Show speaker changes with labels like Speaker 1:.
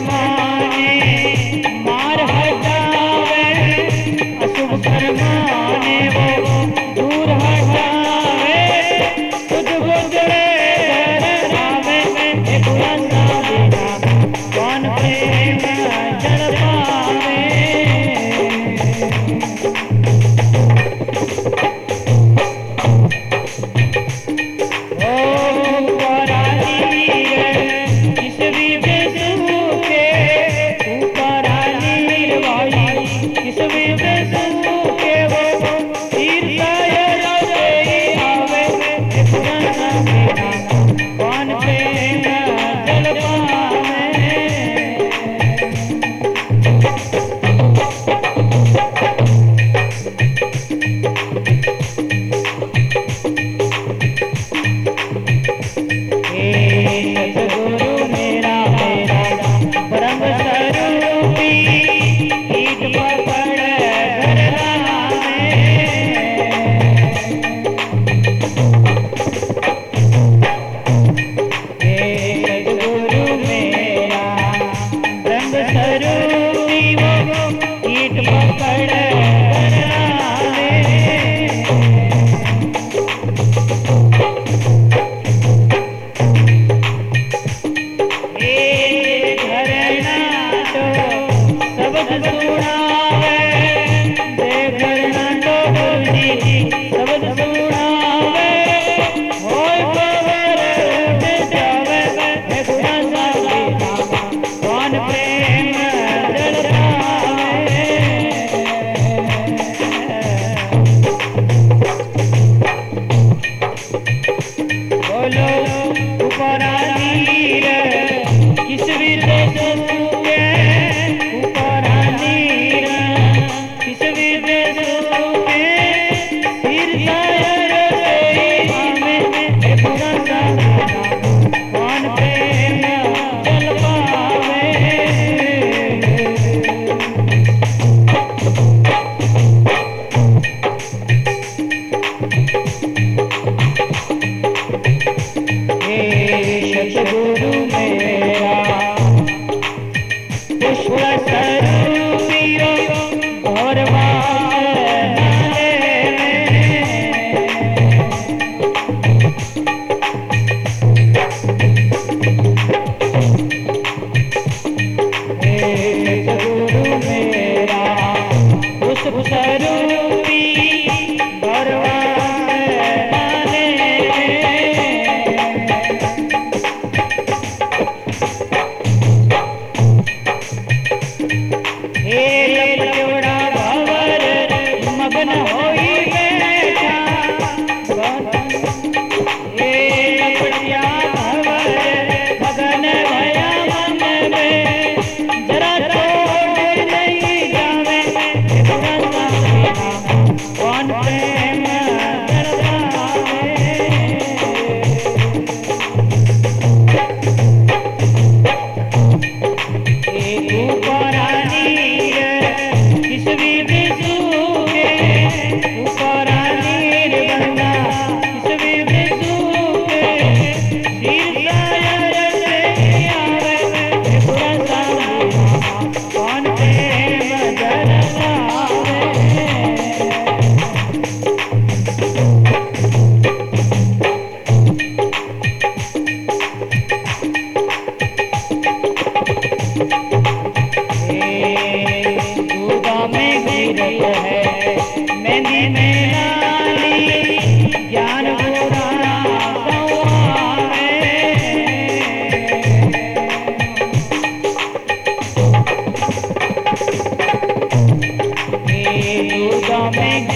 Speaker 1: মা